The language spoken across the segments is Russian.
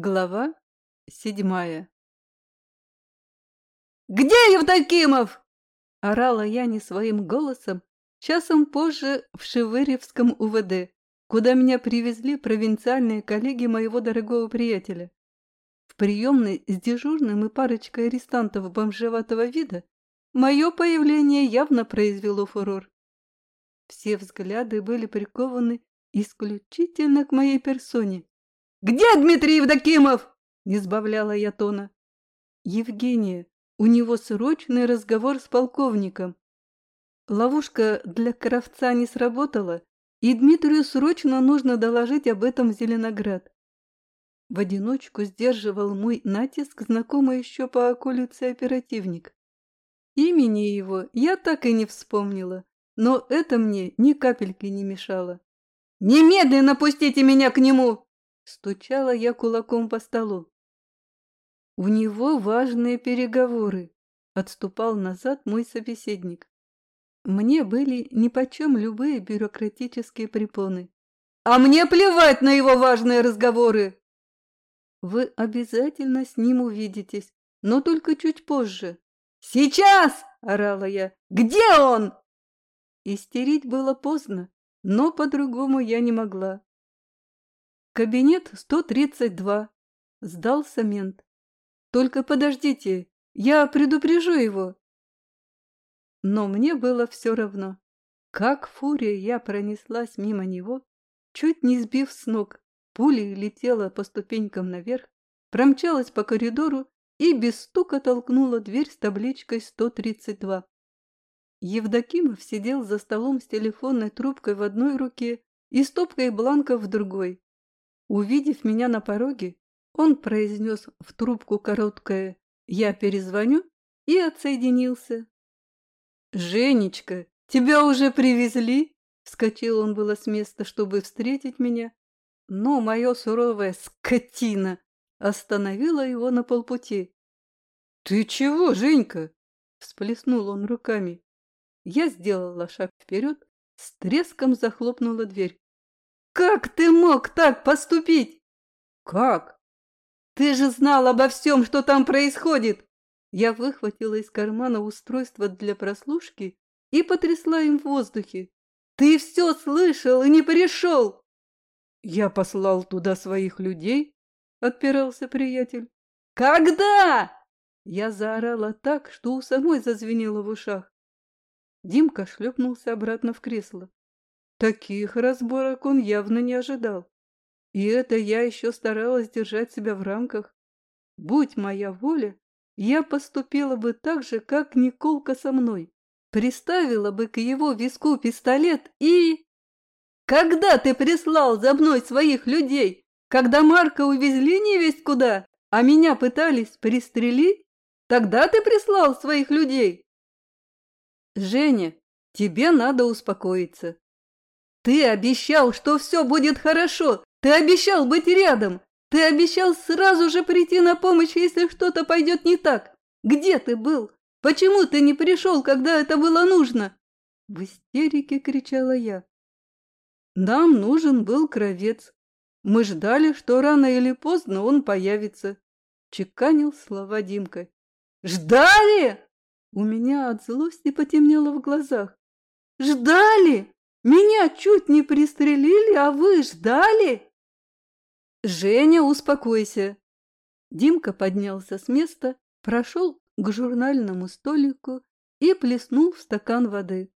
Глава седьмая «Где Евдокимов?» – орала я не своим голосом, часом позже в Шевыревском УВД, куда меня привезли провинциальные коллеги моего дорогого приятеля. В приемной с дежурным и парочкой арестантов бомжеватого вида мое появление явно произвело фурор. Все взгляды были прикованы исключительно к моей персоне. «Где Дмитрий Евдокимов?» – не сбавляла я тона. «Евгения, у него срочный разговор с полковником. Ловушка для Кравца не сработала, и Дмитрию срочно нужно доложить об этом в Зеленоград. В одиночку сдерживал мой натиск знакомый еще по околице оперативник. Имени его я так и не вспомнила, но это мне ни капельки не мешало. «Немедленно пустите меня к нему!» Стучала я кулаком по столу. У него важные переговоры, отступал назад мой собеседник. Мне были нипочем любые бюрократические препоны. А мне плевать на его важные разговоры! Вы обязательно с ним увидитесь, но только чуть позже. Сейчас! — орала я. Где он? Истерить было поздно, но по-другому я не могла. Кабинет 132. Сдался мент. Только подождите, я предупрежу его. Но мне было все равно. Как фурия я пронеслась мимо него, чуть не сбив с ног, пулей летела по ступенькам наверх, промчалась по коридору и без стука толкнула дверь с табличкой 132. Евдокимов сидел за столом с телефонной трубкой в одной руке и стопкой бланков в другой. Увидев меня на пороге, он произнес в трубку короткое «Я перезвоню» и отсоединился. «Женечка, тебя уже привезли?» Вскочил он было с места, чтобы встретить меня, но моя суровая скотина остановила его на полпути. «Ты чего, Женька?» – всплеснул он руками. Я сделала шаг вперед, с треском захлопнула дверь. Как ты мог так поступить? Как? Ты же знал обо всем, что там происходит. Я выхватила из кармана устройство для прослушки и потрясла им в воздухе. Ты все слышал и не пришел. Я послал туда своих людей, отпирался приятель. Когда? Я заорала так, что у самой зазвенело в ушах. Димка шлепнулся обратно в кресло. Таких разборок он явно не ожидал. И это я еще старалась держать себя в рамках. Будь моя воля, я поступила бы так же, как Николка со мной. Приставила бы к его виску пистолет и... Когда ты прислал за мной своих людей? Когда Марка увезли невесть куда, а меня пытались пристрелить? Тогда ты прислал своих людей? Женя, тебе надо успокоиться. Ты обещал, что все будет хорошо. Ты обещал быть рядом. Ты обещал сразу же прийти на помощь, если что-то пойдет не так. Где ты был? Почему ты не пришел, когда это было нужно?» В истерике кричала я. «Нам нужен был кровец. Мы ждали, что рано или поздно он появится», — чеканил слова Димка. «Ждали?» У меня от злости потемнело в глазах. «Ждали? Меня чуть не пристрелили, а вы ждали? Женя, успокойся. Димка поднялся с места, прошел к журнальному столику и плеснул в стакан воды.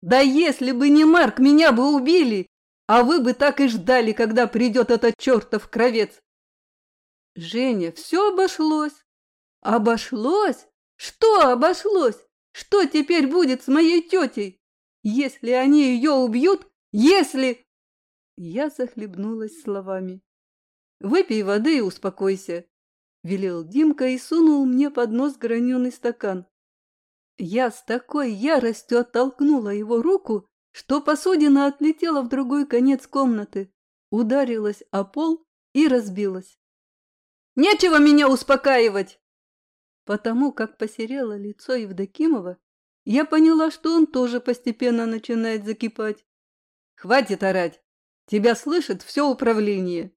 Да если бы не Марк, меня бы убили, а вы бы так и ждали, когда придет этот чертов кровец. Женя, все обошлось. Обошлось? Что обошлось? Что теперь будет с моей тетей? Если они ее убьют, если...» Я захлебнулась словами. «Выпей воды и успокойся», — велел Димка и сунул мне под нос граненый стакан. Я с такой яростью оттолкнула его руку, что посудина отлетела в другой конец комнаты, ударилась о пол и разбилась. «Нечего меня успокаивать!» Потому как посерело лицо Евдокимова, я поняла, что он тоже постепенно начинает закипать. «Хватит орать! Тебя слышит все управление!»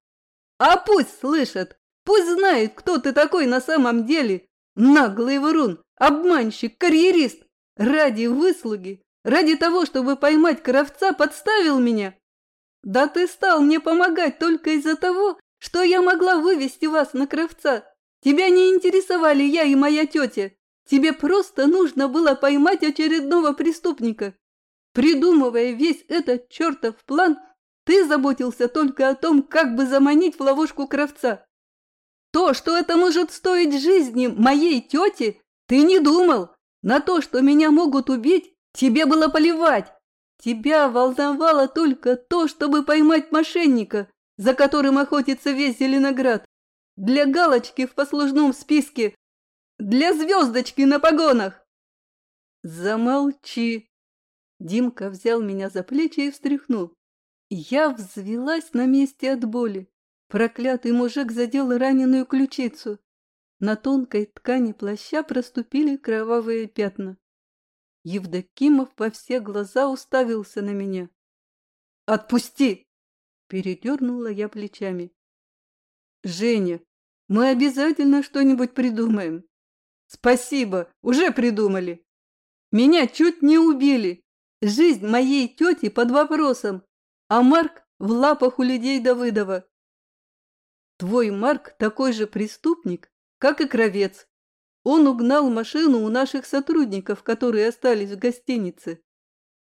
«А пусть слышит! Пусть знает, кто ты такой на самом деле. Наглый врун, обманщик, карьерист. Ради выслуги, ради того, чтобы поймать кровца, подставил меня. Да ты стал мне помогать только из-за того, что я могла вывести вас на кровца. Тебя не интересовали я и моя тетя. Тебе просто нужно было поймать очередного преступника. Придумывая весь этот чертов план, ты заботился только о том, как бы заманить в ловушку кровца. То, что это может стоить жизни моей тети, ты не думал. На то, что меня могут убить, тебе было поливать. Тебя волновало только то, чтобы поймать мошенника, за которым охотится весь Зеленоград. Для галочки в послужном списке, для звездочки на погонах. Замолчи. Димка взял меня за плечи и встряхнул. Я взвелась на месте от боли. Проклятый мужик задел раненую ключицу. На тонкой ткани плаща проступили кровавые пятна. Евдокимов во все глаза уставился на меня. «Отпусти!» – передернула я плечами. «Женя, мы обязательно что-нибудь придумаем. Спасибо, уже придумали. Меня чуть не убили. Жизнь моей тети под вопросом, а Марк в лапах у людей Давыдова. Твой Марк такой же преступник, как и Кровец. Он угнал машину у наших сотрудников, которые остались в гостинице.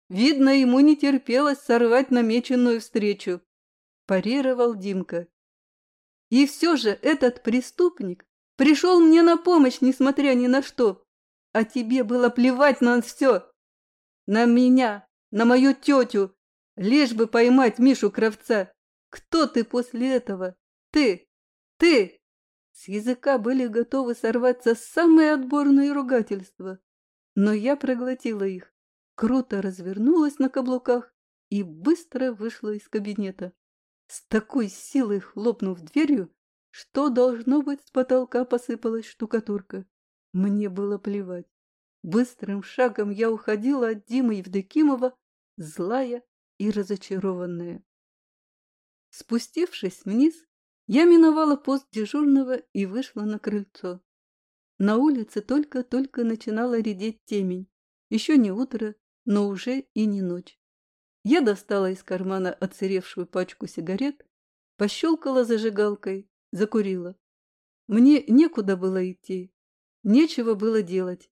Видно, ему не терпелось сорвать намеченную встречу. Парировал Димка. И все же этот преступник пришел мне на помощь, несмотря ни на что. А тебе было плевать на все. На меня, на мою тетю, лишь бы поймать Мишу Кравца. Кто ты после этого? Ты! Ты!» С языка были готовы сорваться самые отборные ругательства, но я проглотила их, круто развернулась на каблуках и быстро вышла из кабинета, с такой силой хлопнув дверью, что, должно быть, с потолка посыпалась штукатурка. Мне было плевать. Быстрым шагом я уходила от Димы Евдокимова, злая и разочарованная. Спустившись вниз, я миновала пост дежурного и вышла на крыльцо. На улице только-только начинала редеть темень. Еще не утро, но уже и не ночь. Я достала из кармана отсыревшую пачку сигарет, пощелкала зажигалкой, закурила. Мне некуда было идти, нечего было делать.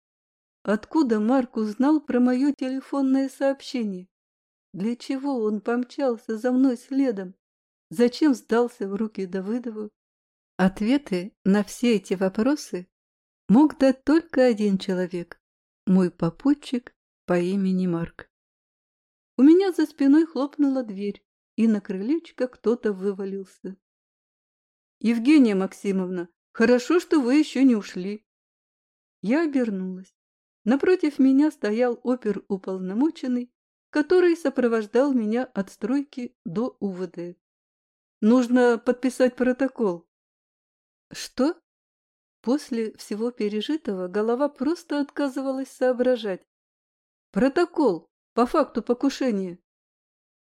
Откуда Марк узнал про мое телефонное сообщение? Для чего он помчался за мной следом? Зачем сдался в руки Давыдову? Ответы на все эти вопросы мог дать только один человек – мой попутчик по имени Марк. У меня за спиной хлопнула дверь, и на крылечко кто-то вывалился. «Евгения Максимовна, хорошо, что вы еще не ушли». Я обернулась. Напротив меня стоял оперуполномоченный, который сопровождал меня от стройки до УВД. Нужно подписать протокол. Что? После всего пережитого голова просто отказывалась соображать. Протокол по факту покушения.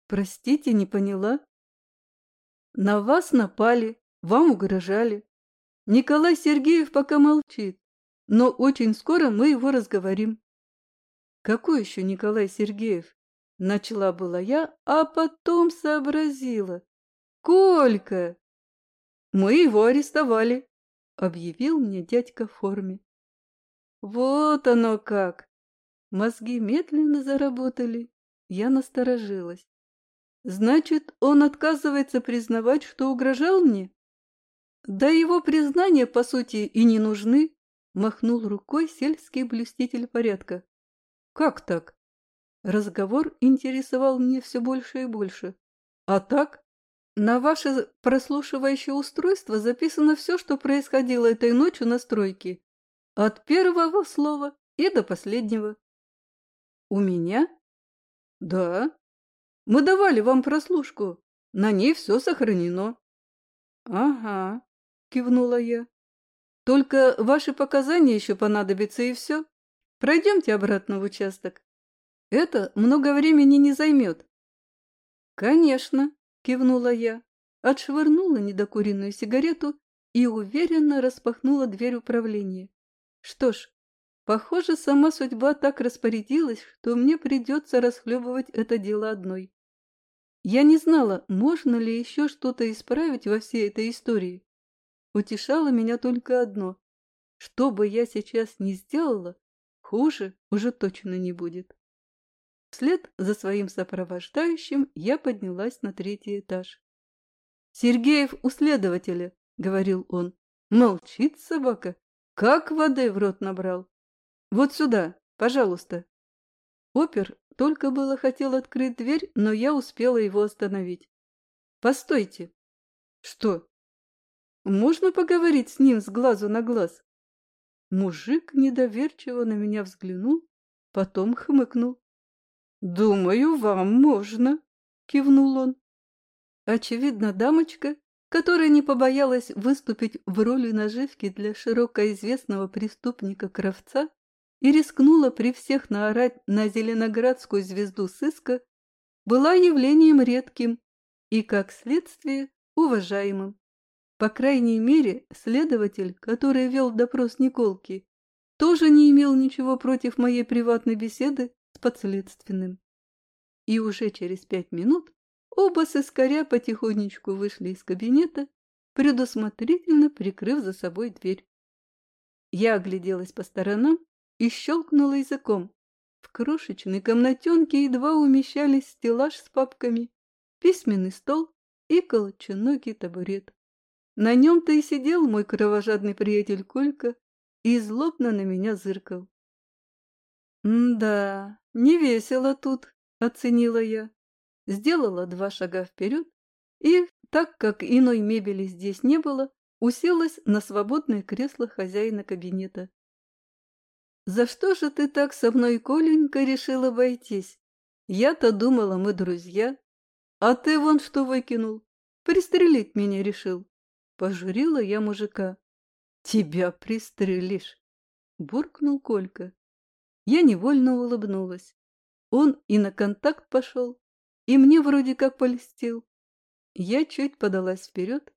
Простите, не поняла. На вас напали, вам угрожали. Николай Сергеев пока молчит, но очень скоро мы его разговорим. Какой еще Николай Сергеев? Начала была я, а потом сообразила. «Колька!» «Мы его арестовали», — объявил мне дядька в форме. «Вот оно как!» Мозги медленно заработали. Я насторожилась. «Значит, он отказывается признавать, что угрожал мне?» «Да его признания, по сути, и не нужны», — махнул рукой сельский блюститель порядка. «Как так?» Разговор интересовал мне все больше и больше. «А так?» На ваше прослушивающее устройство записано все, что происходило этой ночью на стройке. От первого слова и до последнего. У меня? Да. Мы давали вам прослушку. На ней все сохранено. Ага, кивнула я. Только ваши показания еще понадобятся и все. Пройдемте обратно в участок. Это много времени не займет. Конечно, кивнула я, отшвырнула недокуренную сигарету и уверенно распахнула дверь управления. Что ж, похоже, сама судьба так распорядилась, что мне придется расхлебывать это дело одной. Я не знала, можно ли еще что-то исправить во всей этой истории. Утешало меня только одно. Что бы я сейчас ни сделала, хуже уже точно не будет. Вслед за своим сопровождающим я поднялась на третий этаж. «Сергеев у следователя», — говорил он. «Молчит собака. Как воды в рот набрал. Вот сюда, пожалуйста». Опер только было хотел открыть дверь, но я успела его остановить. «Постойте!» «Что?» «Можно поговорить с ним с глазу на глаз?» Мужик недоверчиво на меня взглянул, потом хмыкнул. «Думаю, вам можно», — кивнул он. Очевидно, дамочка, которая не побоялась выступить в роли наживки для широко известного преступника-кровца и рискнула при всех наорать на зеленоградскую звезду сыска, была явлением редким и, как следствие, уважаемым. По крайней мере, следователь, который вел допрос Николки, тоже не имел ничего против моей приватной беседы с подследственным. И уже через пять минут оба сыскаря потихонечку вышли из кабинета, предусмотрительно прикрыв за собой дверь. Я огляделась по сторонам и щелкнула языком. В крошечной комнатенке едва умещались стеллаж с папками, письменный стол и колченогий табурет. На нем-то и сидел мой кровожадный приятель Колька и злобно на меня зыркал. «Да, не весело тут», — оценила я. Сделала два шага вперед и, так как иной мебели здесь не было, уселась на свободное кресло хозяина кабинета. «За что же ты так со мной, Коленька, решил обойтись? Я-то думала, мы друзья. А ты вон что выкинул. Пристрелить меня решил. Пожурила я мужика. «Тебя пристрелишь!» — буркнул Колька. Я невольно улыбнулась. Он и на контакт пошел, и мне вроде как полистил. Я чуть подалась вперед,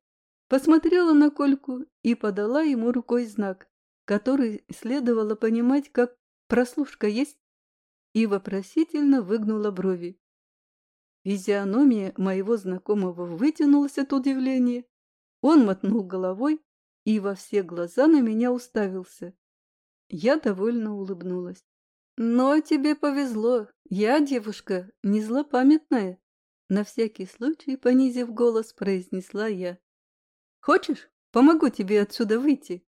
посмотрела на Кольку и подала ему рукой знак, который следовало понимать как «прослушка есть», и вопросительно выгнула брови. Физиономия моего знакомого вытянулась от удивления, он мотнул головой и во все глаза на меня уставился. Я довольно улыбнулась. «Но тебе повезло. Я девушка, не злопамятная», — на всякий случай, понизив голос, произнесла я. «Хочешь, помогу тебе отсюда выйти?»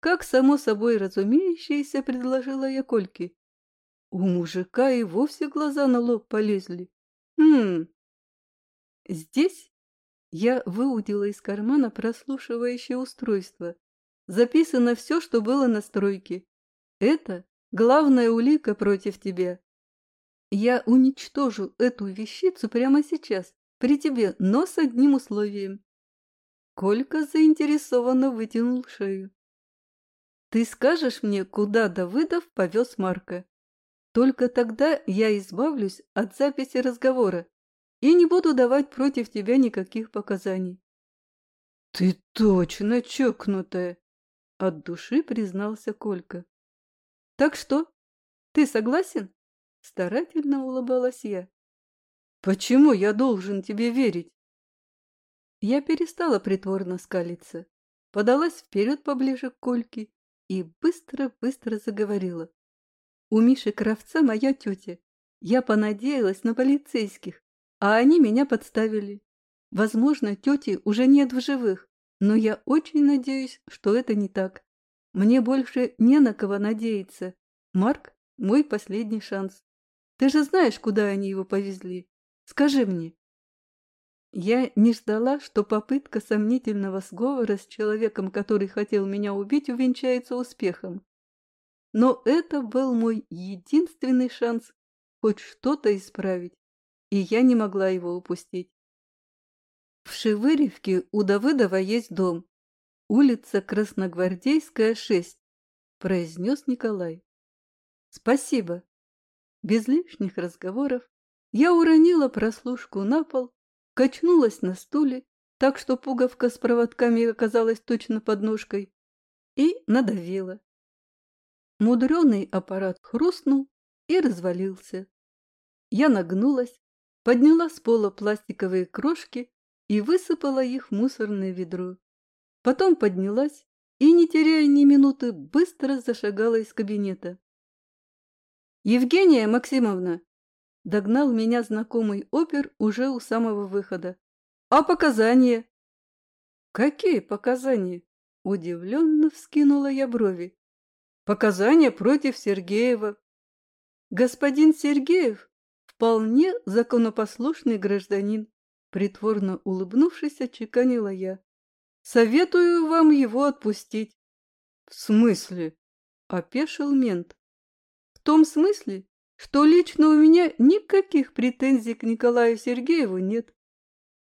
Как само собой разумеющееся, предложила я Кольке. У мужика и вовсе глаза на лоб полезли. «Хм, здесь я выудила из кармана прослушивающее устройство. Записано все, что было на стройке. Это главная улика против тебя. Я уничтожу эту вещицу прямо сейчас, при тебе, но с одним условием. Колька заинтересованно вытянул шею. Ты скажешь мне, куда Давыдов повез Марка? Только тогда я избавлюсь от записи разговора и не буду давать против тебя никаких показаний. — Ты точно чокнутая! — от души признался Колька. — Так что, ты согласен? — старательно улыбалась я. — Почему я должен тебе верить? Я перестала притворно скалиться, подалась вперед поближе к Кольке и быстро-быстро заговорила. У Миши Кравца моя тетя. Я понадеялась на полицейских, а они меня подставили. Возможно, тети уже нет в живых, но я очень надеюсь, что это не так. Мне больше не на кого надеяться. Марк – мой последний шанс. Ты же знаешь, куда они его повезли. Скажи мне. Я не ждала, что попытка сомнительного сговора с человеком, который хотел меня убить, увенчается успехом. Но это был мой единственный шанс хоть что-то исправить и я не могла его упустить. В Шевыревке у Давыдова есть дом. Улица Красногвардейская, 6, произнес Николай. Спасибо. Без лишних разговоров я уронила прослушку на пол, качнулась на стуле так что пуговка с проводками оказалась точно под ножкой, и надавила. Мудреный аппарат хрустнул и развалился. Я нагнулась, подняла с пола пластиковые крошки и высыпала их в мусорное ведро. Потом поднялась и, не теряя ни минуты, быстро зашагала из кабинета. «Евгения Максимовна!» – догнал меня знакомый опер уже у самого выхода. «А показания?» «Какие показания?» – удивленно вскинула я брови. «Показания против Сергеева». «Господин Сергеев вполне законопослушный гражданин», – притворно улыбнувшись, отчеканила я. «Советую вам его отпустить». «В смысле?» – опешил мент. «В том смысле, что лично у меня никаких претензий к Николаю Сергееву нет.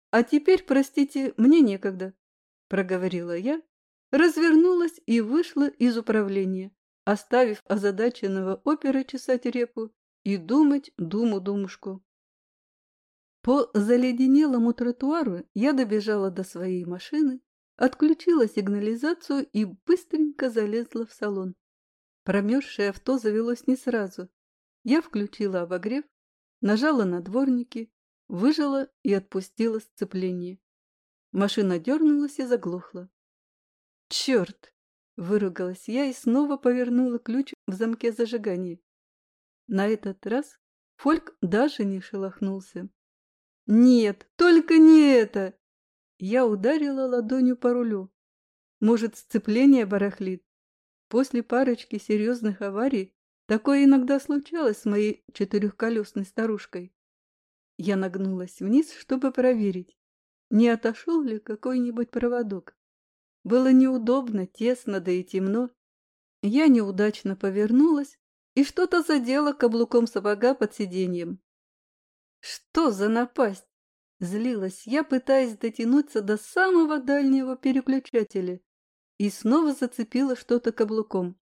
А теперь, простите, мне некогда», – проговорила я, развернулась и вышла из управления, оставив озадаченного опера чесать репу и думать думу-думушку. По заледенелому тротуару я добежала до своей машины, отключила сигнализацию и быстренько залезла в салон. Промерзшее авто завелось не сразу. Я включила обогрев, нажала на дворники, выжала и отпустила сцепление. Машина дернулась и заглохла. «Черт!» – выругалась я и снова повернула ключ в замке зажигания. На этот раз Фольк даже не шелохнулся. «Нет, только не это!» Я ударила ладонью по рулю. Может, сцепление барахлит? После парочки серьезных аварий такое иногда случалось с моей четырехколесной старушкой. Я нагнулась вниз, чтобы проверить, не отошел ли какой-нибудь проводок. Было неудобно, тесно, да и темно. Я неудачно повернулась и что-то задело каблуком сапога под сиденьем. Что за напасть? Злилась я, пытаясь дотянуться до самого дальнего переключателя, и снова зацепила что-то каблуком.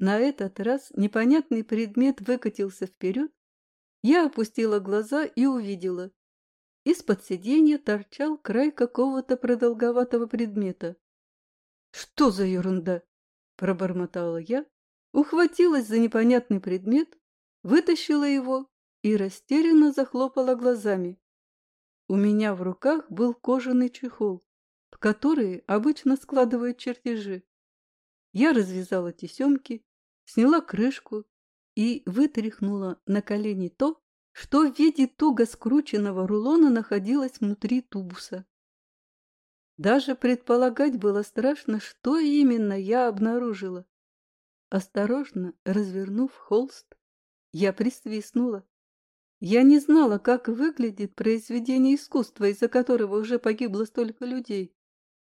На этот раз непонятный предмет выкатился вперед. Я опустила глаза и увидела. Из-под сиденья торчал край какого-то продолговатого предмета. «Что за ерунда?» – пробормотала я, ухватилась за непонятный предмет, вытащила его и растерянно захлопала глазами. У меня в руках был кожаный чехол, в который обычно складывают чертежи. Я развязала тесемки, сняла крышку и вытряхнула на колени то, что в виде туго скрученного рулона находилось внутри тубуса. Даже предполагать было страшно, что именно я обнаружила. Осторожно развернув холст, я присвистнула. Я не знала, как выглядит произведение искусства, из-за которого уже погибло столько людей,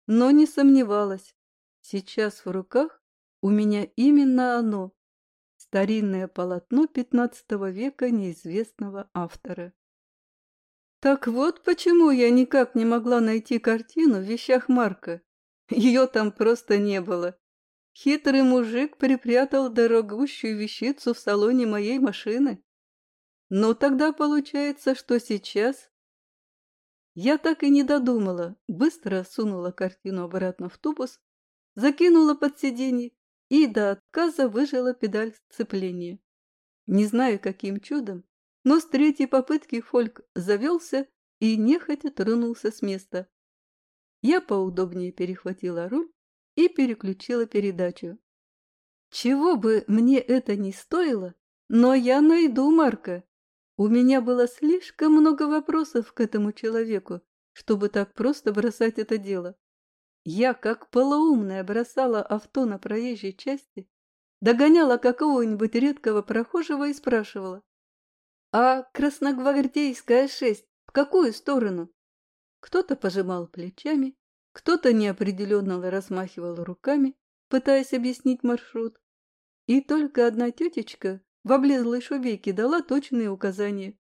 но не сомневалась. Сейчас в руках у меня именно оно – старинное полотно XV века неизвестного автора. Так вот почему я никак не могла найти картину в вещах Марка. Ее там просто не было. Хитрый мужик припрятал дорогущую вещицу в салоне моей машины. Ну, тогда получается, что сейчас... Я так и не додумала, быстро сунула картину обратно в тубус, закинула под сиденье и до отказа выжила педаль сцепления. Не знаю, каким чудом, но с третьей попытки Фольк завелся и нехотя тронулся с места. Я поудобнее перехватила руль и переключила передачу. Чего бы мне это ни стоило, но я найду Марка у меня было слишком много вопросов к этому человеку, чтобы так просто бросать это дело. Я, как полоумная, бросала авто на проезжей части, догоняла какого-нибудь редкого прохожего и спрашивала. «А Красногвардейская шесть в какую сторону?» Кто-то пожимал плечами, кто-то неопределенно размахивал руками, пытаясь объяснить маршрут. И только одна тетечка в облезлой шубейке дала точные указания.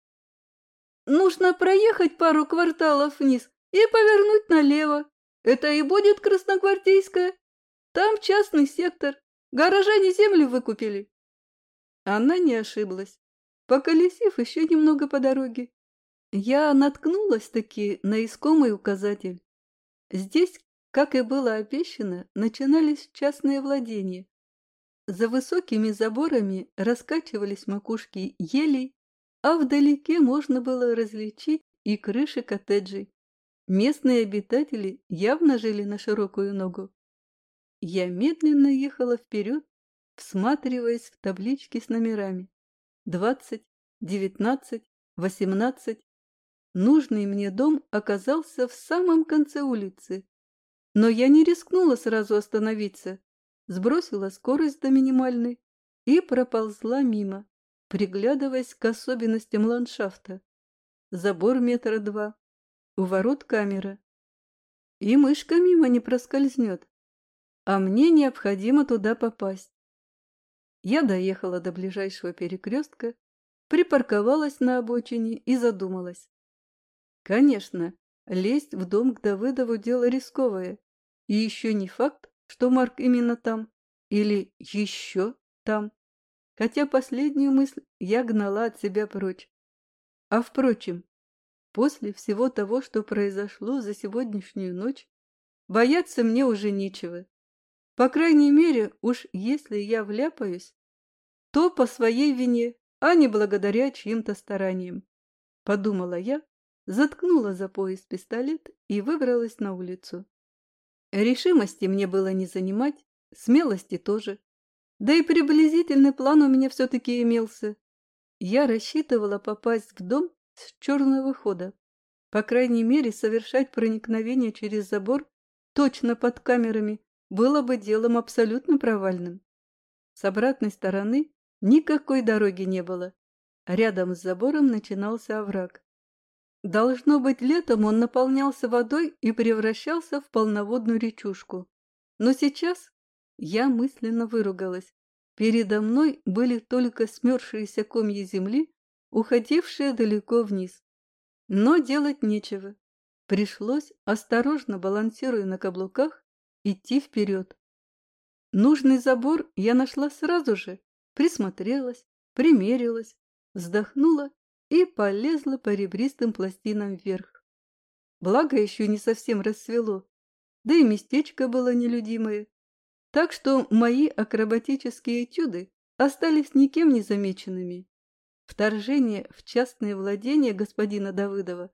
«Нужно проехать пару кварталов вниз и повернуть налево. Это и будет Красногвардейская. Там частный сектор. Горожане землю выкупили». Она не ошиблась, поколесив еще немного по дороге. Я наткнулась таки на искомый указатель. Здесь, как и было обещано, начинались частные владения. За высокими заборами раскачивались макушки елей, а вдалеке можно было различить и крыши коттеджей. Местные обитатели явно жили на широкую ногу. Я медленно ехала вперед, всматриваясь в таблички с номерами. Двадцать, девятнадцать, восемнадцать. Нужный мне дом оказался в самом конце улицы. Но я не рискнула сразу остановиться, сбросила скорость до минимальной и проползла мимо, приглядываясь к особенностям ландшафта. Забор метра два, у ворот камера. И мышка мимо не проскользнет, а мне необходимо туда попасть. Я доехала до ближайшего перекрестка, припарковалась на обочине и задумалась. Конечно, лезть в дом к Давыдову дело рисковое. И еще не факт, что Марк именно там. Или еще там. Хотя последнюю мысль я гнала от себя прочь. А впрочем, после всего того, что произошло за сегодняшнюю ночь, бояться мне уже нечего. По крайней мере, уж если я вляпаюсь, то по своей вине, а не благодаря чьим-то стараниям. Подумала я, заткнула за пояс пистолет и выбралась на улицу. Решимости мне было не занимать, смелости тоже. Да и приблизительный план у меня все-таки имелся. Я рассчитывала попасть в дом с черного хода. По крайней мере, совершать проникновение через забор точно под камерами было бы делом абсолютно провальным. С обратной стороны никакой дороги не было. Рядом с забором начинался овраг. Должно быть, летом он наполнялся водой и превращался в полноводную речушку. Но сейчас я мысленно выругалась. Передо мной были только смерзшиеся комья земли, уходившие далеко вниз. Но делать нечего. Пришлось, осторожно балансируя на каблуках, идти вперед. Нужный забор я нашла сразу же, присмотрелась, примерилась, вздохнула и полезла по ребристым пластинам вверх. Благо еще не совсем рассвело, да и местечко было нелюдимое. Так что мои акробатические этюды остались никем не замеченными. Вторжение в частные владения господина Давыдова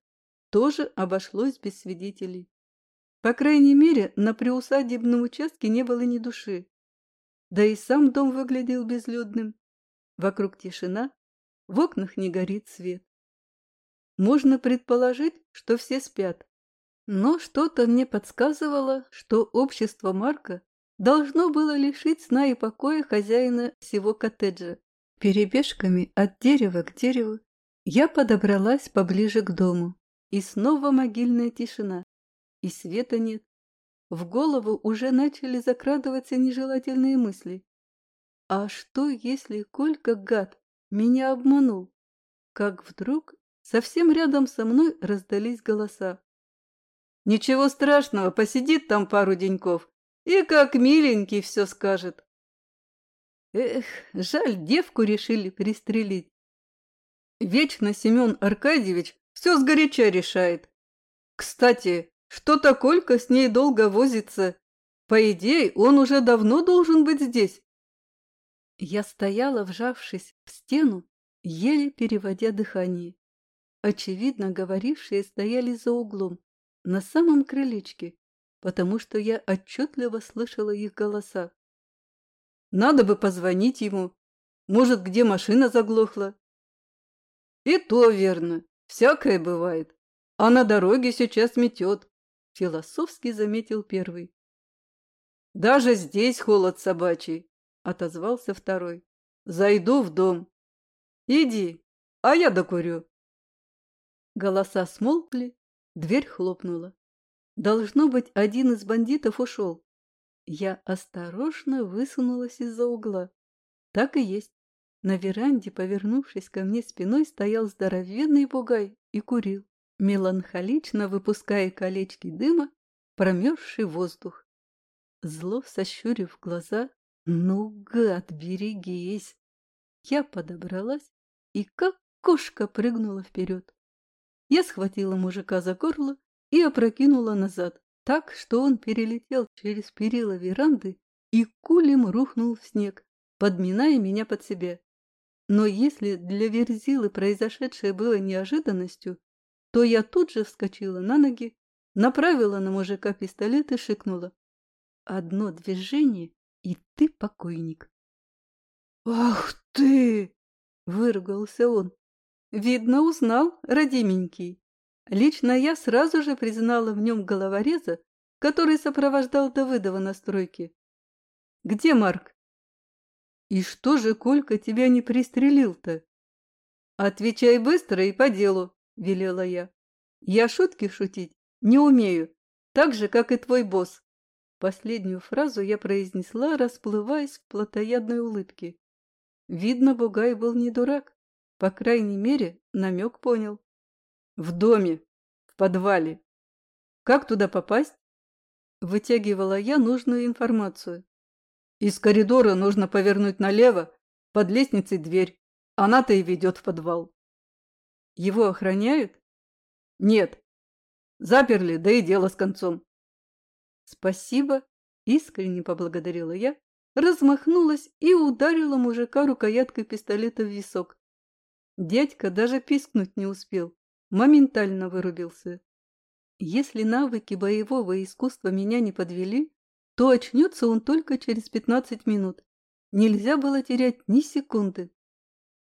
тоже обошлось без свидетелей. По крайней мере, на приусадебном участке не было ни души. Да и сам дом выглядел безлюдным. Вокруг тишина, в окнах не горит свет. Можно предположить, что все спят. Но что-то мне подсказывало, что общество Марка должно было лишить сна и покоя хозяина всего коттеджа. Перебежками от дерева к дереву я подобралась поближе к дому. И снова могильная тишина. И света нет. В голову уже начали закрадываться нежелательные мысли. А что, если Колька, гад, меня обманул. Как вдруг совсем рядом со мной раздались голоса. «Ничего страшного, посидит там пару деньков и как миленький все скажет». Эх, жаль, девку решили пристрелить. Вечно Семен Аркадьевич все сгоряча решает. Кстати, что-то Колька с ней долго возится. По идее, он уже давно должен быть здесь. Я стояла, вжавшись в стену, еле переводя дыхание. Очевидно, говорившие стояли за углом, на самом крылечке, потому что я отчетливо слышала их голоса. Надо бы позвонить ему. Может, где машина заглохла? И то верно. Всякое бывает. А на дороге сейчас метет. Философски заметил первый. Даже здесь холод собачий. — отозвался второй. «Зайду в дом. Иди, а я докурю». Голоса смолкли, дверь хлопнула. Должно быть, один из бандитов ушел. Я осторожно высунулась из-за угла. Так и есть. На веранде, повернувшись ко мне спиной, стоял здоровенный бугай и курил, меланхолично выпуская колечки дыма, промерзший воздух. Зло сощурив глаза, ну, гад, берегись! Я подобралась и как кошка прыгнула вперед. Я схватила мужика за горло и опрокинула назад. так, что он перелетел через перила веранды и кулем рухнул в снег, подминая меня под себя. Но если для Верзилы произошедшее было неожиданностью, то я тут же вскочила на ноги, направила на мужика пистолет и шикнула. Одно движение, и ты покойник. «Ах ты!» — выругался он. Видно, узнал, родименький. Лично я сразу же признала в нем головореза, который сопровождал Давыдова на стройке. «Где Марк?» «И что же Колька тебя не пристрелил-то?» «Отвечай быстро и по делу», — велела я. «Я шутки шутить не умею, так же, как и твой босс». Последнюю фразу я произнесла, расплываясь в плотоядной улыбке. Видно, Бугай был не дурак. По крайней мере, намек понял. «В доме, в подвале. Как туда попасть?» Вытягивала я нужную информацию. Из коридора нужно повернуть налево, под лестницей дверь. Она-то и ведет в подвал. Его охраняют? Нет. Заперли, да и дело с концом. Спасибо, искренне поблагодарила я, размахнулась и ударила мужика рукояткой пистолета в висок. Дядька даже пискнуть не успел, моментально вырубился. Если навыки боевого искусства меня не подвели, то очнется он только через пятнадцать минут. Нельзя было терять ни секунды.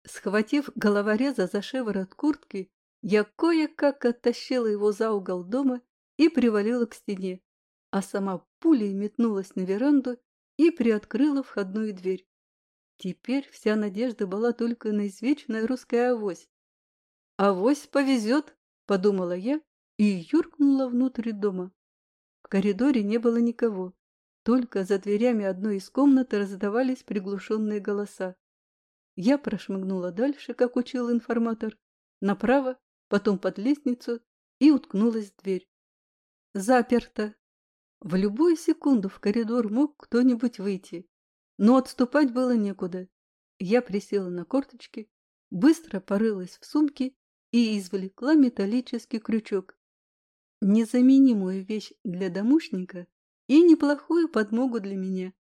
Схватив головореза за шеворот куртки, я кое-как оттащила его за угол дома и привалила к стене, а сама пулей метнулась на веранду и приоткрыла входную дверь. Теперь вся надежда была только на извечное русское авось. «Авось повезет», — подумала я и юркнула внутрь дома. В коридоре не было никого. Только за дверями одной из комнат раздавались приглушенные голоса. Я прошмыгнула дальше, как учил информатор, направо, потом под лестницу и уткнулась в дверь. Заперто. В любую секунду в коридор мог кто-нибудь выйти, но отступать было некуда. Я присела на корточки, быстро порылась в сумке и извлекла металлический крючок. Незаменимую вещь для домушника и неплохую подмогу для меня.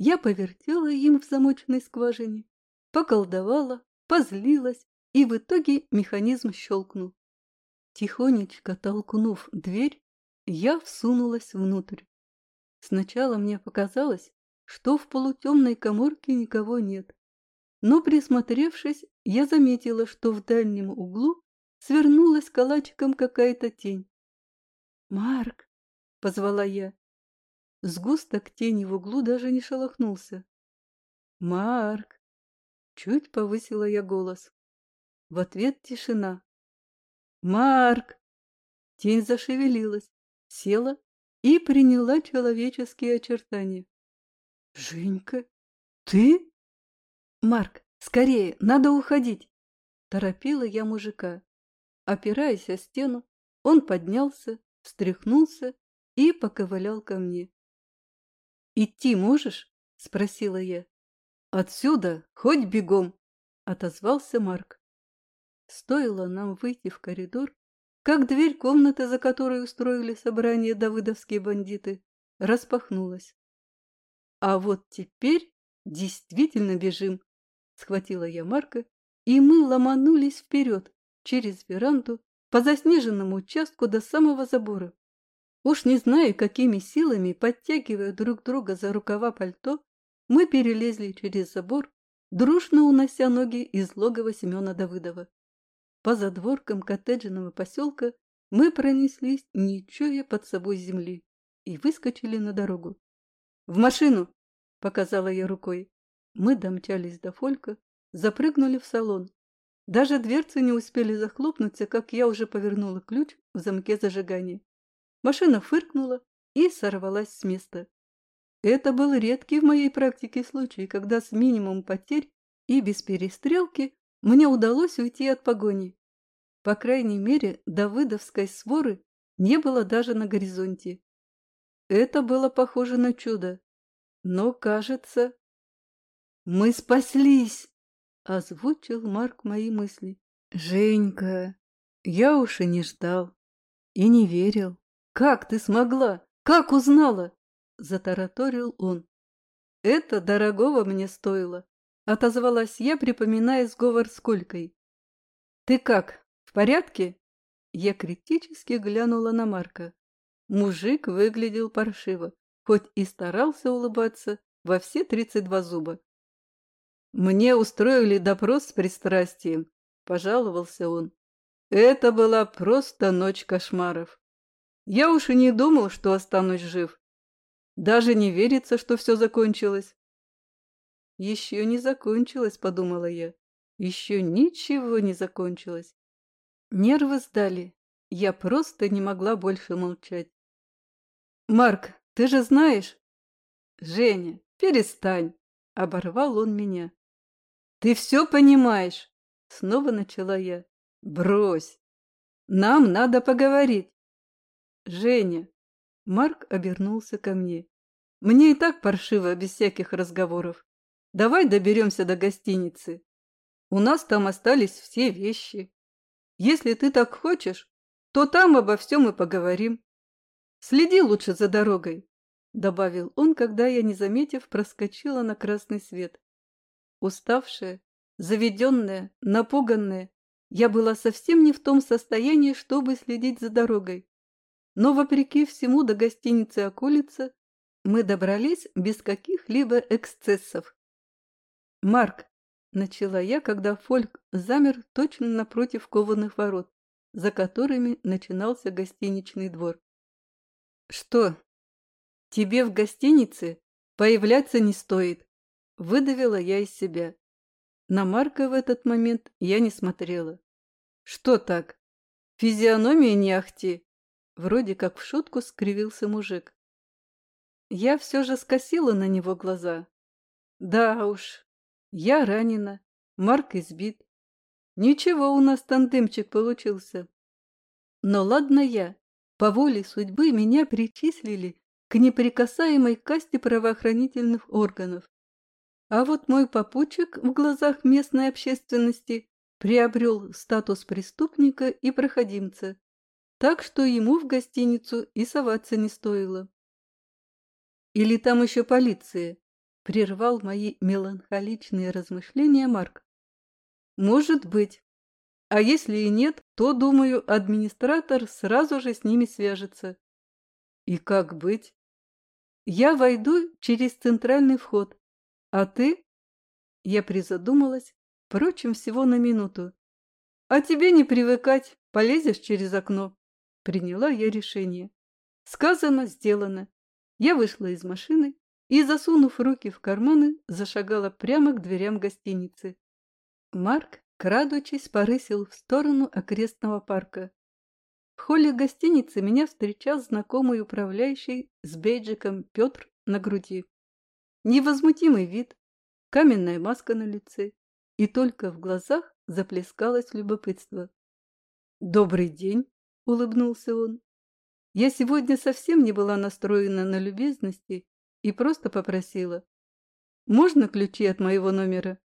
Я повертела им в замоченной скважине, поколдовала, позлилась, и в итоге механизм щелкнул. Тихонечко толкнув дверь, я всунулась внутрь. Сначала мне показалось, что в полутемной коморке никого нет. Но, присмотревшись, я заметила, что в дальнем углу свернулась калачиком какая-то тень. «Марк!» — позвала я. Сгусток тени в углу даже не шелохнулся. «Марк!» Чуть повысила я голос. В ответ тишина. «Марк!» Тень зашевелилась, села и приняла человеческие очертания. «Женька, ты?» «Марк, скорее, надо уходить!» Торопила я мужика. Опираясь о стену, он поднялся, встряхнулся и поковылял ко мне. «Идти можешь?» – спросила я. «Отсюда, хоть бегом!» – отозвался Марк. Стоило нам выйти в коридор, как дверь комнаты, за которой устроили собрание давыдовские бандиты, распахнулась. «А вот теперь действительно бежим!» – схватила я Марка, и мы ломанулись вперед, через веранду, по заснеженному участку до самого забора. Уж не знаю, какими силами, подтягивая друг друга за рукава пальто, мы перелезли через забор, дружно унося ноги из логова Семена Давыдова. По задворкам коттеджного поселка мы пронеслись, не чуя под собой земли, и выскочили на дорогу. «В машину!» – показала я рукой. Мы домчались до фолька, запрыгнули в салон. Даже дверцы не успели захлопнуться, как я уже повернула ключ в замке зажигания. Машина фыркнула и сорвалась с места. Это был редкий в моей практике случай, когда с минимумом потерь и без перестрелки мне удалось уйти от погони. По крайней мере, давыдовской своры не было даже на горизонте. Это было похоже на чудо. Но, кажется... «Мы спаслись!» — озвучил Марк мои мысли. «Женька, я уж и не ждал, и не верил. Как ты смогла? Как узнала? Затараторил он. Это дорогого мне стоило, отозвалась я, припоминая сговор с Колькой. Ты как, в порядке? Я критически глянула на Марка. Мужик выглядел паршиво, хоть и старался улыбаться во все тридцать два зуба. «Мне устроили допрос с пристрастием», — пожаловался он. «Это была просто ночь кошмаров. Я уж и не думал, что останусь жив. Даже не верится, что все закончилось». «Еще не закончилось», — подумала я. «Еще ничего не закончилось. Нервы сдали. Я просто не могла больше молчать. «Марк, ты же знаешь...» «Женя, перестань!» — оборвал он меня. «Ты все понимаешь!» — снова начала я. «Брось! Нам надо поговорить!» «Женя!» — Марк обернулся ко мне. «Мне и так паршиво, без всяких разговоров. Давай доберемся до гостиницы. У нас там остались все вещи. Если ты так хочешь, то там обо всем и поговорим. Следи лучше за дорогой, — добавил он, когда я, не заметив, проскочила на красный свет. Уставшая, заведенная, напуганная, я была совсем не в том состоянии, чтобы следить за дорогой. Но, вопреки всему, до гостиницы «Околица» мы добрались без каких-либо эксцессов. «Марк, Начала я, когда Фольк замер точно напротив кованых ворот, за которыми начинался гостиничный двор. «Что? Тебе в гостинице появляться не стоит», — выдавила я из себя. На Марка в этот момент я не смотрела. «Что так? Физиономия не ахти!» Вроде как в шутку скривился мужик. Я все же скосила на него глаза. Да уж, я ранена, Марк избит. Ничего у нас тандемчик получился. Но ладно я. По воле судьбы меня причислили к неприкасаемой касте правоохранительных органов. А вот мой попутчик в глазах местной общественности приобрел статус преступника и проходимца, так что ему в гостиницу и соваться не стоило. Или там еще полиция, Прервал мои меланхоличные размышления Марк. Может быть. А если и нет, то, думаю, администратор сразу же с ними свяжется. И как быть? Я войду через центральный вход. А ты? Я призадумалась, впрочем, всего на минуту. А тебе не привыкать, полезешь через окно. Приняла я решение. Сказано, сделано. Я вышла из машины и, засунув руки в карманы, зашагала прямо к дверям гостиницы. Марк, крадучись, порысил в сторону окрестного парка. В холле гостиницы меня встречал знакомый управляющий с бейджиком Петр на груди. Невозмутимый вид, каменная маска на лице, и только в глазах заплескалось любопытство. «Добрый день!» — улыбнулся он. «Я сегодня совсем не была настроена на любезности и просто попросила. «Можно ключи от моего номера?»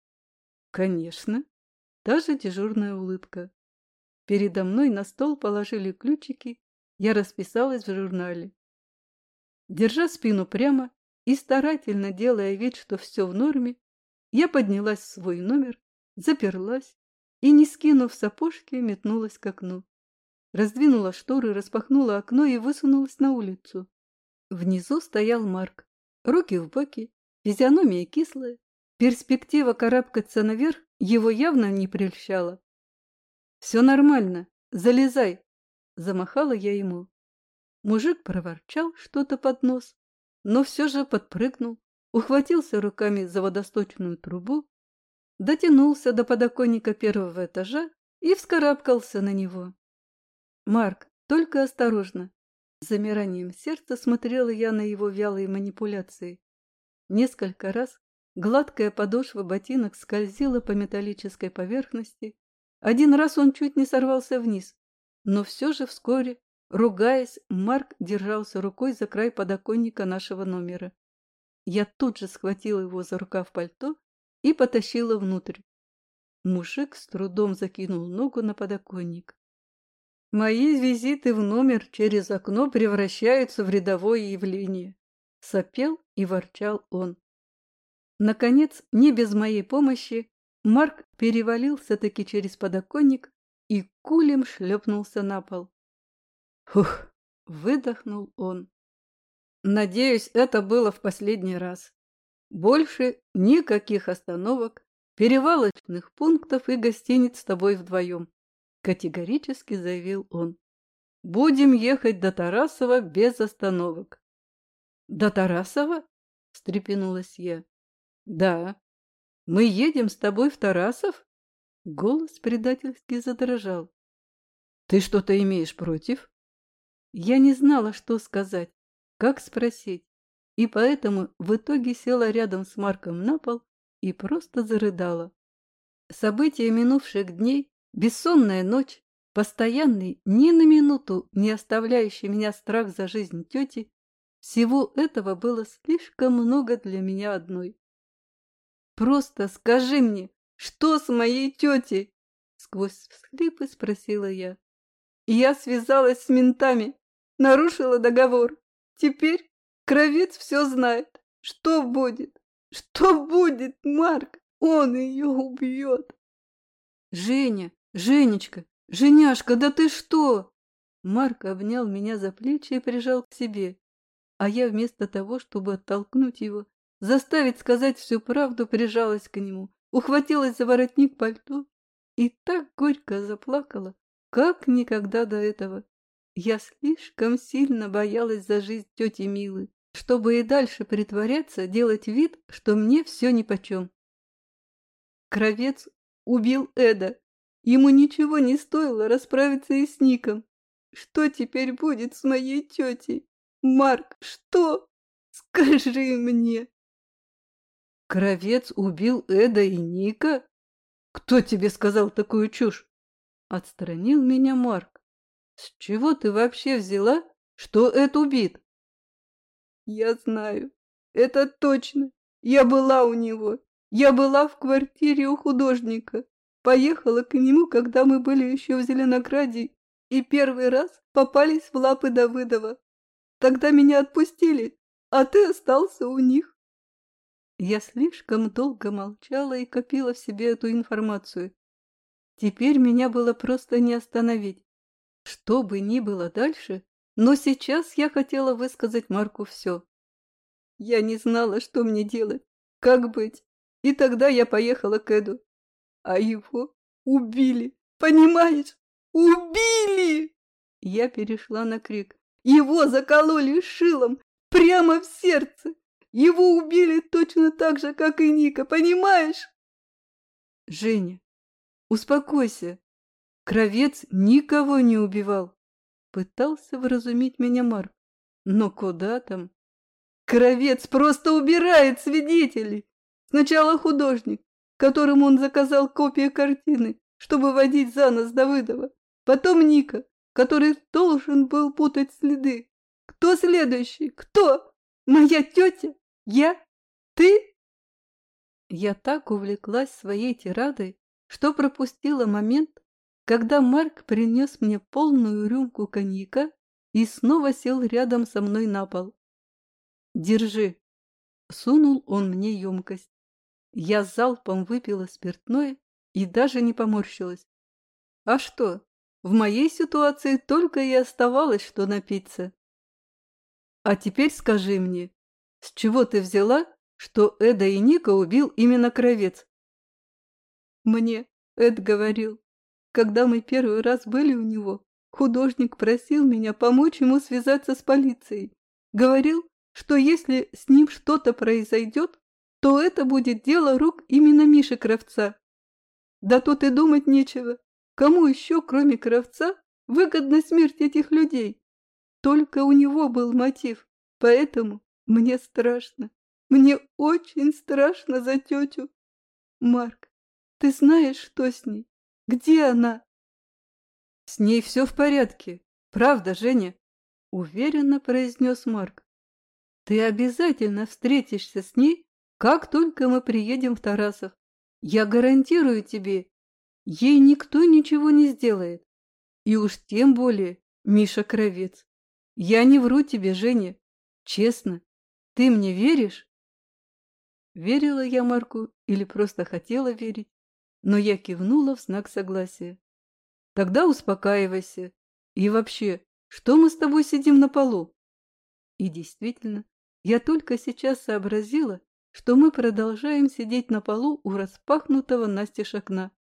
«Конечно». Та же дежурная улыбка. Передо мной на стол положили ключики, я расписалась в журнале. Держа спину прямо и старательно делая вид, что все в норме, я поднялась в свой номер, заперлась и, не скинув сапожки, метнулась к окну. Раздвинула шторы, распахнула окно и высунулась на улицу. Внизу стоял Марк руки в боки, физиономия кислая. Перспектива карабкаться наверх его явно не прельщала. «Все нормально, залезай!» – замахала я ему. Мужик проворчал что-то под нос, но все же подпрыгнул, ухватился руками за водосточную трубу, дотянулся до подоконника первого этажа и вскарабкался на него. «Марк, только осторожно, с замиранием сердца смотрела я на его вялые манипуляции. Несколько раз гладкая подошва ботинок скользила по металлической поверхности. Один раз он чуть не сорвался вниз, но все же вскоре, ругаясь, Марк держался рукой за край подоконника нашего номера. Я тут же схватила его за рукав пальто и потащила внутрь. Мужик с трудом закинул ногу на подоконник. Мои визиты в номер через окно превращаются в рядовое явление. Сопел и ворчал он. Наконец, не без моей помощи, Марк перевалился-таки через подоконник и кулем шлепнулся на пол. Фух, выдохнул он. Надеюсь, это было в последний раз. Больше никаких остановок, перевалочных пунктов и гостиниц с тобой вдвоем, категорически заявил он. Будем ехать до Тарасова без остановок. До Тарасова? встрепенулась я. Да. Мы едем с тобой в Тарасов? Голос предательски задрожал. Ты что-то имеешь против? Я не знала, что сказать, как спросить, и поэтому в итоге села рядом с Марком на пол и просто зарыдала. События минувших дней, бессонная ночь, постоянный, ни на минуту не оставляющий меня страх за жизнь тети, всего этого было слишком много для меня одной. Просто скажи мне, что с моей тетей? Сквозь всхлипы спросила я. Я связалась с ментами, нарушила договор. Теперь кровец все знает. Что будет? Что будет, Марк? Он ее убьет. Женя, Женечка, Женяшка, да ты что? Марк обнял меня за плечи и прижал к себе. А я вместо того, чтобы оттолкнуть его, заставить сказать всю правду, прижалась к нему, ухватилась за воротник пальто и так горько заплакала, как никогда до этого. Я слишком сильно боялась за жизнь тети Милы, чтобы и дальше притворяться, делать вид, что мне все нипочем. Кровец убил Эда. Ему ничего не стоило расправиться и с Ником. Что теперь будет с моей тетей? Марк, что? Скажи мне. Кровец убил Эда и Ника? Кто тебе сказал такую чушь? Отстранил меня Марк. С чего ты вообще взяла, что Эд убит? Я знаю. Это точно. Я была у него. Я была в квартире у художника. Поехала к нему, когда мы были еще в Зеленограде, и первый раз попались в лапы Давыдова. Тогда меня отпустили, а ты остался у них. Я слишком долго молчала и копила в себе эту информацию. Теперь меня было просто не остановить. Что бы ни было дальше, но сейчас я хотела высказать Марку все. Я не знала, что мне делать, как быть, и тогда я поехала к Эду. А его убили, понимаешь? Убили! Я перешла на крик. Его закололи шилом прямо в сердце. Его убили точно так же, как и Ника, понимаешь? Женя, успокойся. Кровец никого не убивал. Пытался вразумить меня Марк. Но куда там? Кровец просто убирает свидетелей. Сначала художник, которому он заказал копии картины, чтобы водить за нос Давыдова. Потом Ника, который должен был путать следы. Кто следующий? Кто? Моя тетя? Я? Ты? Я так увлеклась своей тирадой, что пропустила момент, когда Марк принес мне полную рюмку коньяка и снова сел рядом со мной на пол. «Держи!» — сунул он мне емкость. Я залпом выпила спиртное и даже не поморщилась. А что, в моей ситуации только и оставалось, что напиться. А теперь скажи мне, с чего ты взяла, что Эда и Ника убил именно Кровец? Мне Эд говорил, когда мы первый раз были у него, художник просил меня помочь ему связаться с полицией. Говорил, что если с ним что-то произойдет, то это будет дело рук именно Миши Кравца. Да тут и думать нечего. Кому еще, кроме Кравца, выгодна смерть этих людей? Только у него был мотив, поэтому мне страшно. Мне очень страшно за тетю. Марк, ты знаешь, что с ней? Где она? С ней все в порядке. Правда, Женя? Уверенно произнес Марк. Ты обязательно встретишься с ней, как только мы приедем в Тарасов. Я гарантирую тебе, ей никто ничего не сделает. И уж тем более Миша Кровец. Я не вру тебе, Женя. Честно. Ты мне веришь? Верила я Марку или просто хотела верить, но я кивнула в знак согласия. Тогда успокаивайся. И вообще, что мы с тобой сидим на полу? И действительно, я только сейчас сообразила, что мы продолжаем сидеть на полу у распахнутого настежь окна.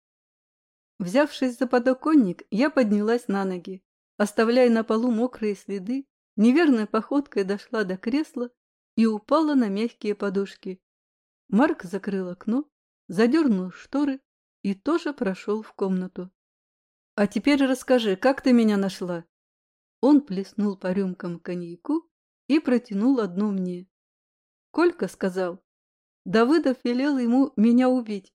Взявшись за подоконник, я поднялась на ноги, оставляя на полу мокрые следы, неверной походкой дошла до кресла и упала на мягкие подушки. Марк закрыл окно, задернул шторы и тоже прошел в комнату. «А теперь расскажи, как ты меня нашла?» Он плеснул по рюмкам коньяку и протянул одну мне. Колька сказал, Давыдов велел ему меня убить,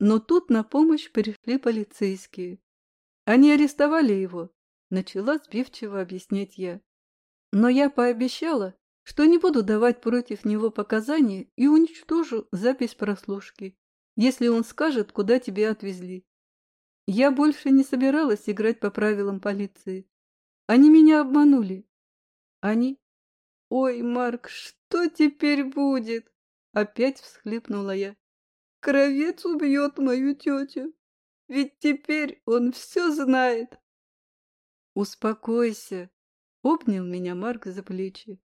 но тут на помощь пришли полицейские. Они арестовали его, начала сбивчиво объяснять я. Но я пообещала, что не буду давать против него показания и уничтожу запись прослушки, если он скажет, куда тебя отвезли. Я больше не собиралась играть по правилам полиции. Они меня обманули. Они... Ой, Марк, что теперь будет? Опять всхлипнула я. Кровец убьет мою тетю. Ведь теперь он все знает. Успокойся, обнял меня Марк за плечи.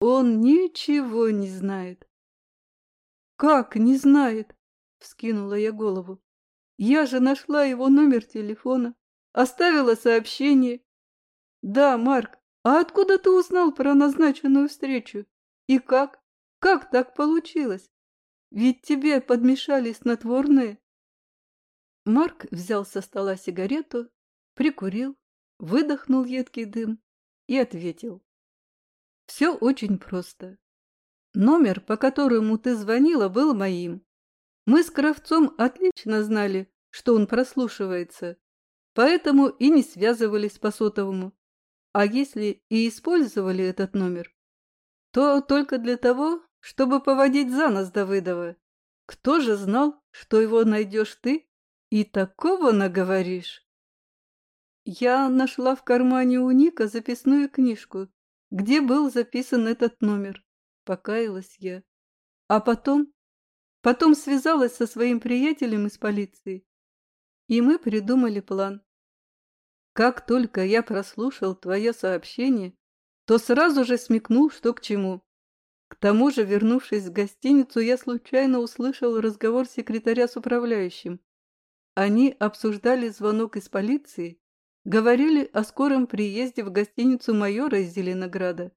Он ничего не знает. Как не знает? Вскинула я голову. Я же нашла его номер телефона, оставила сообщение. Да, Марк, а откуда ты узнал про назначенную встречу? И как? Как так получилось? Ведь тебе подмешали снотворные. Марк взял со стола сигарету, прикурил, выдохнул едкий дым и ответил. Все очень просто. Номер, по которому ты звонила, был моим. Мы с Кравцом отлично знали, что он прослушивается, поэтому и не связывались по сотовому. А если и использовали этот номер, то только для того, чтобы поводить за нос Давыдова. Кто же знал, что его найдешь ты и такого наговоришь? Я нашла в кармане у Ника записную книжку где был записан этот номер. Покаялась я. А потом... Потом связалась со своим приятелем из полиции. И мы придумали план. Как только я прослушал твое сообщение, то сразу же смекнул, что к чему. К тому же, вернувшись в гостиницу, я случайно услышал разговор секретаря с управляющим. Они обсуждали звонок из полиции Говорили о скором приезде в гостиницу майора из Зеленограда.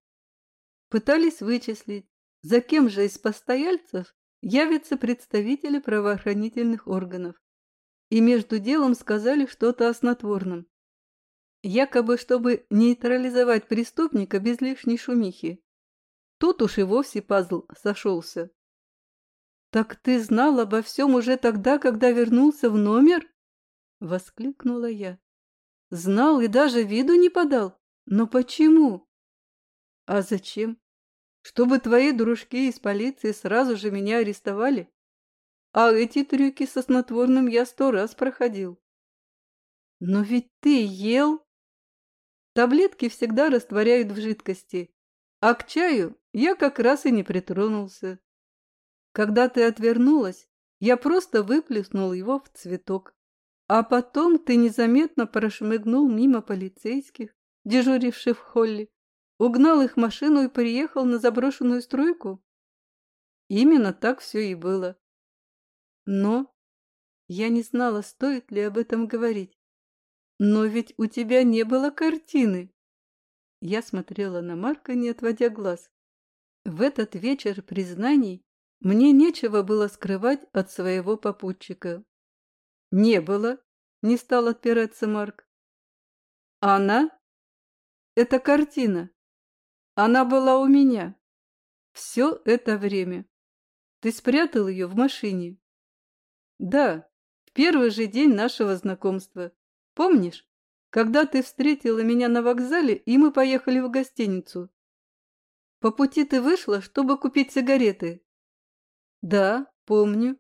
Пытались вычислить, за кем же из постояльцев явятся представители правоохранительных органов. И между делом сказали что-то о снотворном. Якобы, чтобы нейтрализовать преступника без лишней шумихи. Тут уж и вовсе пазл сошелся. «Так ты знал обо всем уже тогда, когда вернулся в номер?» — воскликнула я. Знал и даже виду не подал. Но почему? А зачем? Чтобы твои дружки из полиции сразу же меня арестовали? А эти трюки со снотворным я сто раз проходил. Но ведь ты ел. Таблетки всегда растворяют в жидкости, а к чаю я как раз и не притронулся. Когда ты отвернулась, я просто выплеснул его в цветок. А потом ты незаметно прошмыгнул мимо полицейских, дежуривших в холле, угнал их машину и приехал на заброшенную стройку? Именно так все и было. Но я не знала, стоит ли об этом говорить. Но ведь у тебя не было картины. Я смотрела на Марка, не отводя глаз. В этот вечер признаний мне нечего было скрывать от своего попутчика. «Не было», — не стал отпираться Марк. «Она? Это картина. Она была у меня. Все это время. Ты спрятал ее в машине?» «Да, в первый же день нашего знакомства. Помнишь, когда ты встретила меня на вокзале, и мы поехали в гостиницу? По пути ты вышла, чтобы купить сигареты?» «Да, помню.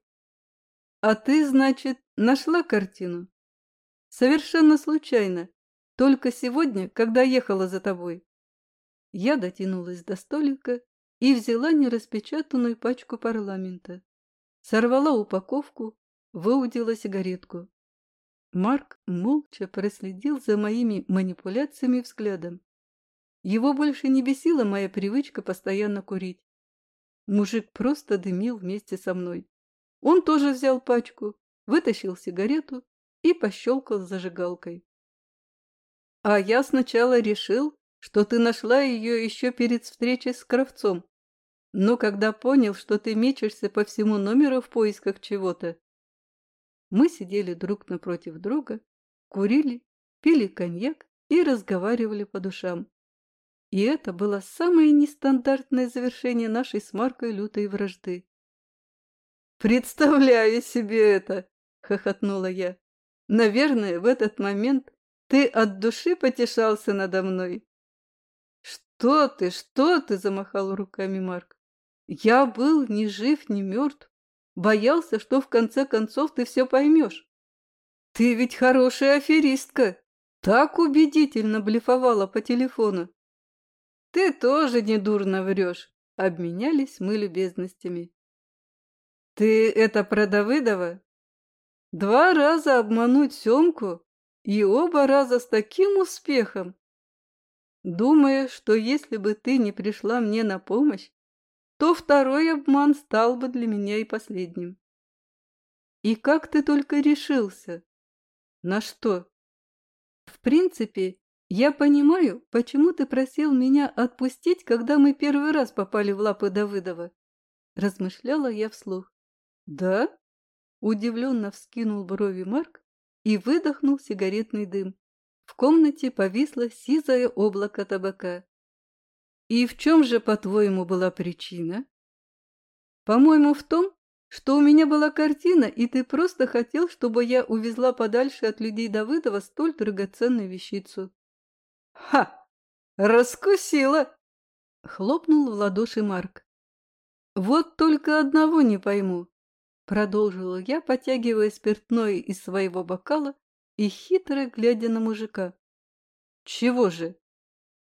А ты, значит, нашла картину? Совершенно случайно. Только сегодня, когда ехала за тобой. Я дотянулась до столика и взяла нераспечатанную пачку парламента. Сорвала упаковку, выудила сигаретку. Марк молча проследил за моими манипуляциями взглядом. Его больше не бесила моя привычка постоянно курить. Мужик просто дымил вместе со мной. Он тоже взял пачку, вытащил сигарету и пощелкал зажигалкой. А я сначала решил, что ты нашла ее еще перед встречей с Кравцом. Но когда понял, что ты мечешься по всему номеру в поисках чего-то... Мы сидели друг напротив друга, курили, пили коньяк и разговаривали по душам. И это было самое нестандартное завершение нашей с Маркой лютой вражды. «Представляю себе это!» — хохотнула я. «Наверное, в этот момент ты от души потешался надо мной?» «Что ты, что ты?» — замахал руками Марк. «Я был ни жив, ни мертв. Боялся, что в конце концов ты все поймешь. Ты ведь хорошая аферистка. Так убедительно блефовала по телефону. Ты тоже недурно врешь. Обменялись мы любезностями. Ты это про Давыдова? Два раза обмануть Семку и оба раза с таким успехом. Думаю, что если бы ты не пришла мне на помощь, то второй обман стал бы для меня и последним. И как ты только решился? На что? В принципе, я понимаю, почему ты просил меня отпустить, когда мы первый раз попали в лапы Давыдова. Размышляла я вслух. Да? Удивленно вскинул брови Марк и выдохнул сигаретный дым. В комнате повисло сизое облако табака. И в чем же, по-твоему, была причина? По-моему, в том, что у меня была картина, и ты просто хотел, чтобы я увезла подальше от людей Давыдова столь драгоценную вещицу. «Ха! Раскусила!» — хлопнул в ладоши Марк. «Вот только одного не пойму», — продолжила я, потягивая спиртное из своего бокала и хитро глядя на мужика. «Чего же?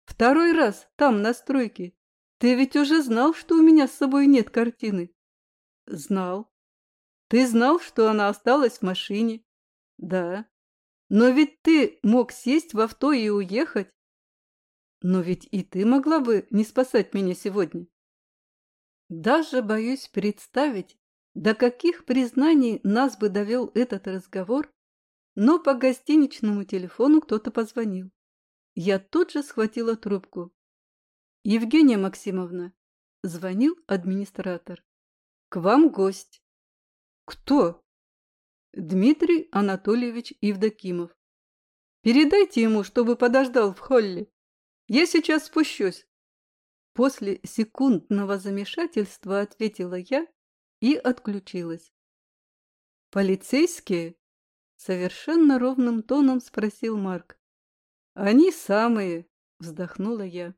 Второй раз, там, на стройке. Ты ведь уже знал, что у меня с собой нет картины?» «Знал. Ты знал, что она осталась в машине?» «Да. Но ведь ты мог сесть в авто и уехать, но ведь и ты могла бы не спасать меня сегодня. Даже боюсь представить, до каких признаний нас бы довел этот разговор, но по гостиничному телефону кто-то позвонил. Я тут же схватила трубку. «Евгения Максимовна», — звонил администратор. «К вам гость». «Кто?» «Дмитрий Анатольевич Евдокимов. Передайте ему, чтобы подождал в холле». Я сейчас спущусь. После секундного замешательства ответила я и отключилась. «Полицейские?» — совершенно ровным тоном спросил Марк. «Они самые», — вздохнула я.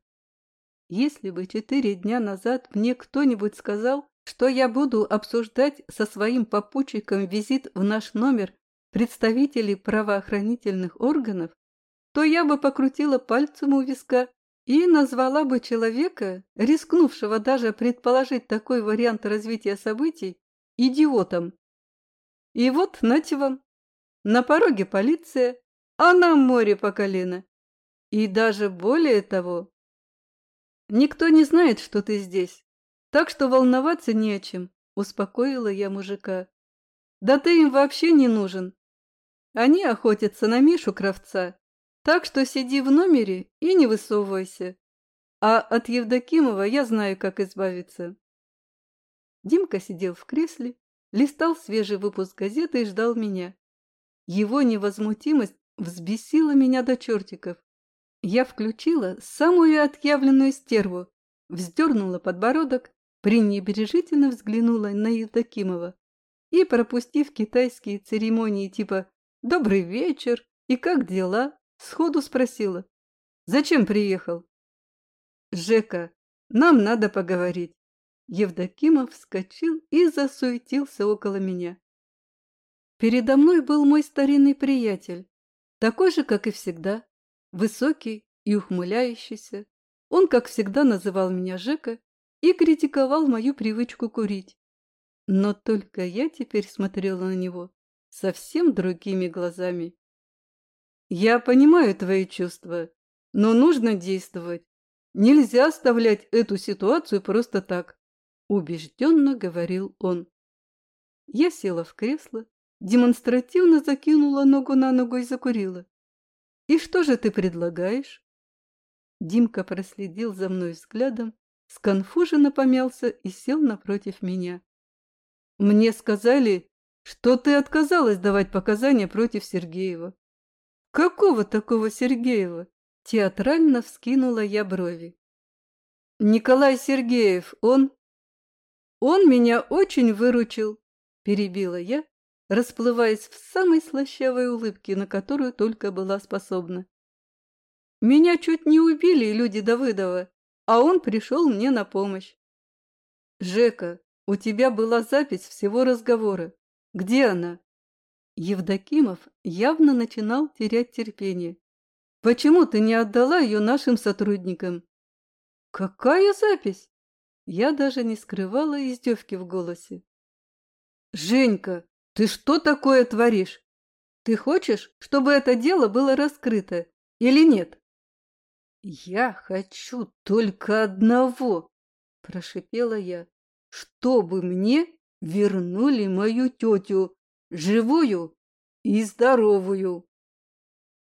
«Если бы четыре дня назад мне кто-нибудь сказал, что я буду обсуждать со своим попутчиком визит в наш номер представителей правоохранительных органов, то я бы покрутила пальцем у виска и назвала бы человека, рискнувшего даже предположить такой вариант развития событий, идиотом. И вот, нате вам, на пороге полиция, а на море по колено. И даже более того, никто не знает, что ты здесь, так что волноваться не о чем, успокоила я мужика. Да ты им вообще не нужен. Они охотятся на Мишу Кравца так что сиди в номере и не высовывайся. А от Евдокимова я знаю, как избавиться. Димка сидел в кресле, листал свежий выпуск газеты и ждал меня. Его невозмутимость взбесила меня до чертиков. Я включила самую отъявленную стерву, вздернула подбородок, пренебрежительно взглянула на Евдокимова и, пропустив китайские церемонии типа «Добрый вечер» и «Как дела?», Сходу спросила. «Зачем приехал?» «Жека, нам надо поговорить». Евдокимов вскочил и засуетился около меня. Передо мной был мой старинный приятель, такой же, как и всегда. Высокий и ухмыляющийся, он, как всегда, называл меня Жека и критиковал мою привычку курить. Но только я теперь смотрела на него совсем другими глазами. «Я понимаю твои чувства, но нужно действовать. Нельзя оставлять эту ситуацию просто так», – убежденно говорил он. Я села в кресло, демонстративно закинула ногу на ногу и закурила. «И что же ты предлагаешь?» Димка проследил за мной взглядом, сконфуженно помялся и сел напротив меня. «Мне сказали, что ты отказалась давать показания против Сергеева». «Какого такого Сергеева?» Театрально вскинула я брови. «Николай Сергеев, он...» «Он меня очень выручил», – перебила я, расплываясь в самой слащавой улыбке, на которую только была способна. «Меня чуть не убили люди Давыдова, а он пришел мне на помощь». «Жека, у тебя была запись всего разговора. Где она?» Евдокимов явно начинал терять терпение. Почему ты не отдала ее нашим сотрудникам? Какая запись? Я даже не скрывала издевки в голосе. Женька, ты что такое творишь? Ты хочешь, чтобы это дело было раскрыто или нет? Я хочу только одного, прошипела я, чтобы мне вернули мою тетю, живую и здоровую.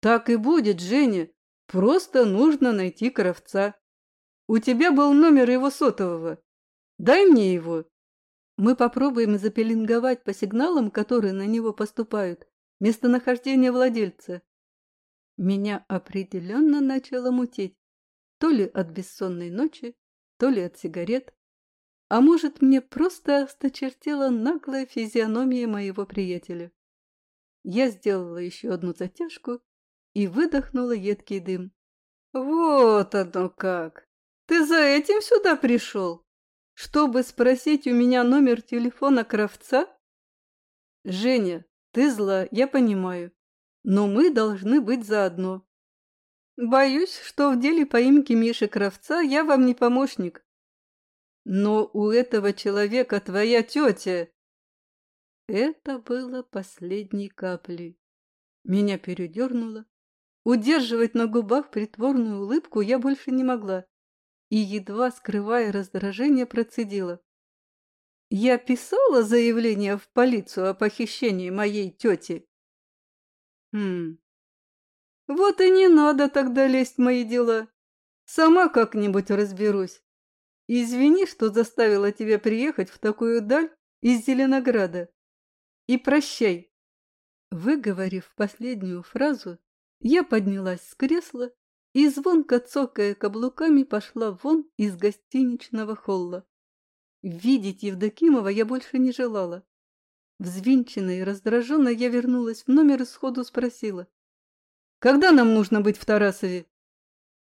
Так и будет, Женя. Просто нужно найти кровца. У тебя был номер его сотового. Дай мне его. Мы попробуем запеленговать по сигналам, которые на него поступают, местонахождение владельца. Меня определенно начало мутить. То ли от бессонной ночи, то ли от сигарет. А может, мне просто осточертела наглая физиономия моего приятеля. Я сделала еще одну затяжку и выдохнула едкий дым. «Вот оно как! Ты за этим сюда пришел? Чтобы спросить у меня номер телефона Кравца?» «Женя, ты зла, я понимаю, но мы должны быть заодно. Боюсь, что в деле поимки Миши Кравца я вам не помощник. Но у этого человека твоя тетя...» Это было последней каплей. Меня передернуло, Удерживать на губах притворную улыбку я больше не могла и, едва скрывая раздражение, процедила. «Я писала заявление в полицию о похищении моей тети?» «Хм... Вот и не надо тогда лезть в мои дела. Сама как-нибудь разберусь. Извини, что заставила тебя приехать в такую даль из Зеленограда. И прощай». Выговорив последнюю фразу, я поднялась с кресла и, звонко цокая каблуками, пошла вон из гостиничного холла. Видеть Евдокимова я больше не желала. Взвинченная и раздраженная я вернулась в номер и сходу спросила. «Когда нам нужно быть в Тарасове?»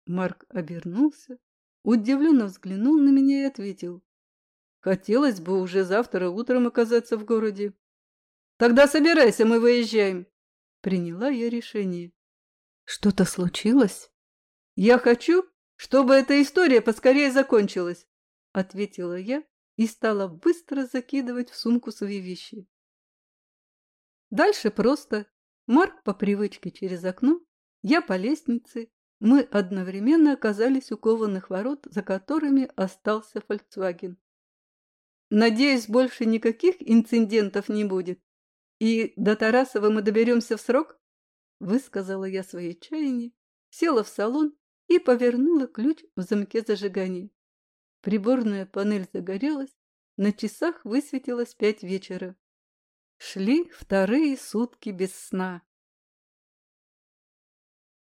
Марк обернулся, удивленно взглянул на меня и ответил. «Хотелось бы уже завтра утром оказаться в городе». «Тогда собирайся, мы выезжаем!» Приняла я решение. Что-то случилось? Я хочу, чтобы эта история поскорее закончилась, ответила я и стала быстро закидывать в сумку свои вещи. Дальше просто. Марк по привычке через окно, я по лестнице. Мы одновременно оказались у кованых ворот, за которыми остался Фольксваген. Надеюсь, больше никаких инцидентов не будет. И до Тарасова мы доберемся в срок? Высказала я свои чаяния, села в салон и повернула ключ в замке зажигания. Приборная панель загорелась, на часах высветилось пять вечера. Шли вторые сутки без сна.